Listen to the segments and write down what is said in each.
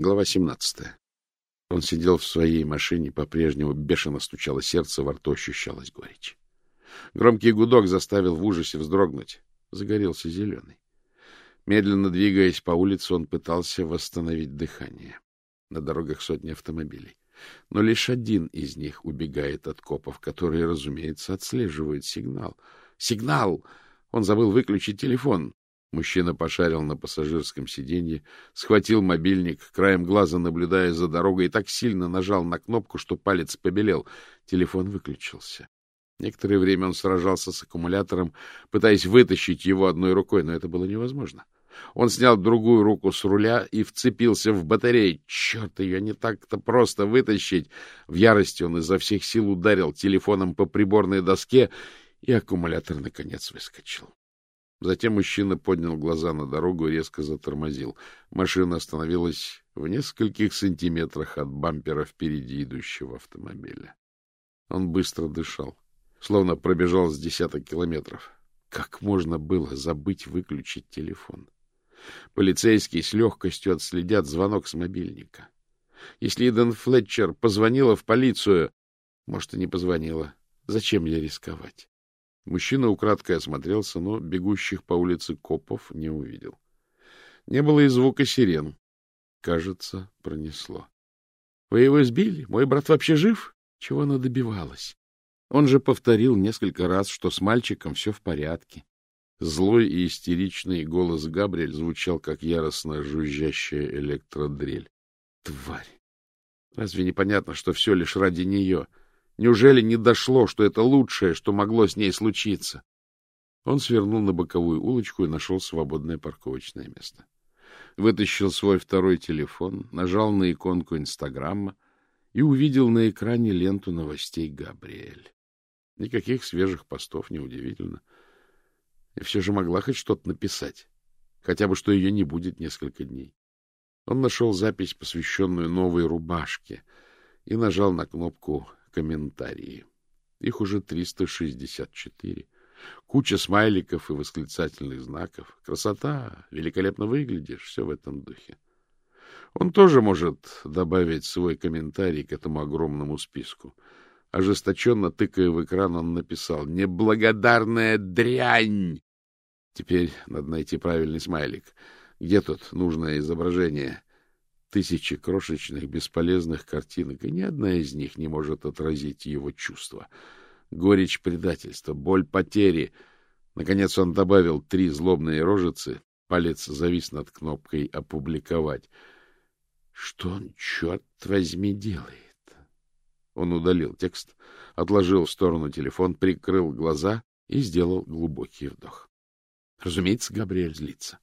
Глава 17. Он сидел в своей машине, по-прежнему бешено стучало сердце, во рту ощущалась горечь. Громкий гудок заставил в ужасе вздрогнуть. Загорелся зеленый. Медленно двигаясь по улице, он пытался восстановить дыхание. На дорогах сотни автомобилей. Но лишь один из них убегает от копов, которые, разумеется, отслеживают сигнал. Сигнал! Он забыл выключить телефон. Мужчина пошарил на пассажирском сиденье, схватил мобильник, краем глаза наблюдая за дорогой, и так сильно нажал на кнопку, что палец побелел. Телефон выключился. Некоторое время он сражался с аккумулятором, пытаясь вытащить его одной рукой, но это было невозможно. Он снял другую руку с руля и вцепился в батарею. Черт, ее не так-то просто вытащить! В ярости он изо всех сил ударил телефоном по приборной доске, и аккумулятор, наконец, выскочил. Затем мужчина поднял глаза на дорогу и резко затормозил. Машина остановилась в нескольких сантиметрах от бампера впереди идущего автомобиля. Он быстро дышал, словно пробежал с десяток километров. Как можно было забыть выключить телефон? Полицейские с легкостью отследят звонок с мобильника. Если Иден Флетчер позвонила в полицию... Может, и не позвонила. Зачем ей рисковать? Мужчина украдкой осмотрелся, но бегущих по улице копов не увидел. Не было и звука сирен. Кажется, пронесло. — Вы его сбили? Мой брат вообще жив? Чего она добивалась? Он же повторил несколько раз, что с мальчиком все в порядке. Злой и истеричный голос Габриэль звучал, как яростно жужжащая электродрель. Тварь! Разве непонятно, что все лишь ради нее? Неужели не дошло, что это лучшее, что могло с ней случиться? Он свернул на боковую улочку и нашел свободное парковочное место. Вытащил свой второй телефон, нажал на иконку Инстаграма и увидел на экране ленту новостей Габриэль. Никаких свежих постов, неудивительно. И все же могла хоть что-то написать. Хотя бы, что ее не будет несколько дней. Он нашел запись, посвященную новой рубашке, и нажал на кнопку комментарии. Их уже 364. Куча смайликов и восклицательных знаков. Красота, великолепно выглядишь, все в этом духе. Он тоже может добавить свой комментарий к этому огромному списку. Ожесточенно тыкая в экран, он написал «Неблагодарная дрянь!» Теперь надо найти правильный смайлик. Где тут нужное изображение? Тысячи крошечных бесполезных картинок, и ни одна из них не может отразить его чувства. Горечь предательства, боль потери. Наконец он добавил три злобные рожицы. Палец завис над кнопкой «Опубликовать». Что он, черт возьми, делает? Он удалил текст, отложил в сторону телефон, прикрыл глаза и сделал глубокий вдох. Разумеется, Габриэль злится.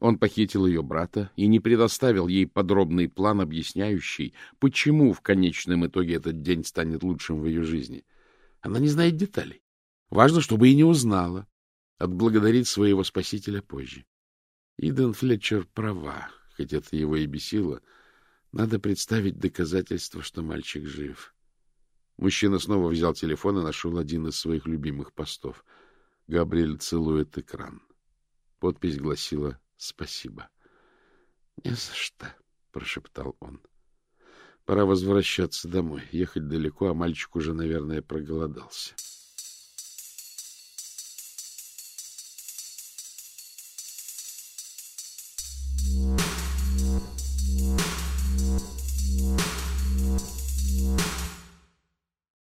Он похитил ее брата и не предоставил ей подробный план, объясняющий, почему в конечном итоге этот день станет лучшим в ее жизни. Она не знает деталей. Важно, чтобы и не узнала. Отблагодарить своего спасителя позже. Иден Флетчер права, хоть это его и бесило. Надо представить доказательства, что мальчик жив. Мужчина снова взял телефон и нашел один из своих любимых постов. Габриэль целует экран. Подпись гласила Спасибо. — Не за что, — прошептал он. — Пора возвращаться домой. Ехать далеко, а мальчик уже, наверное, проголодался. —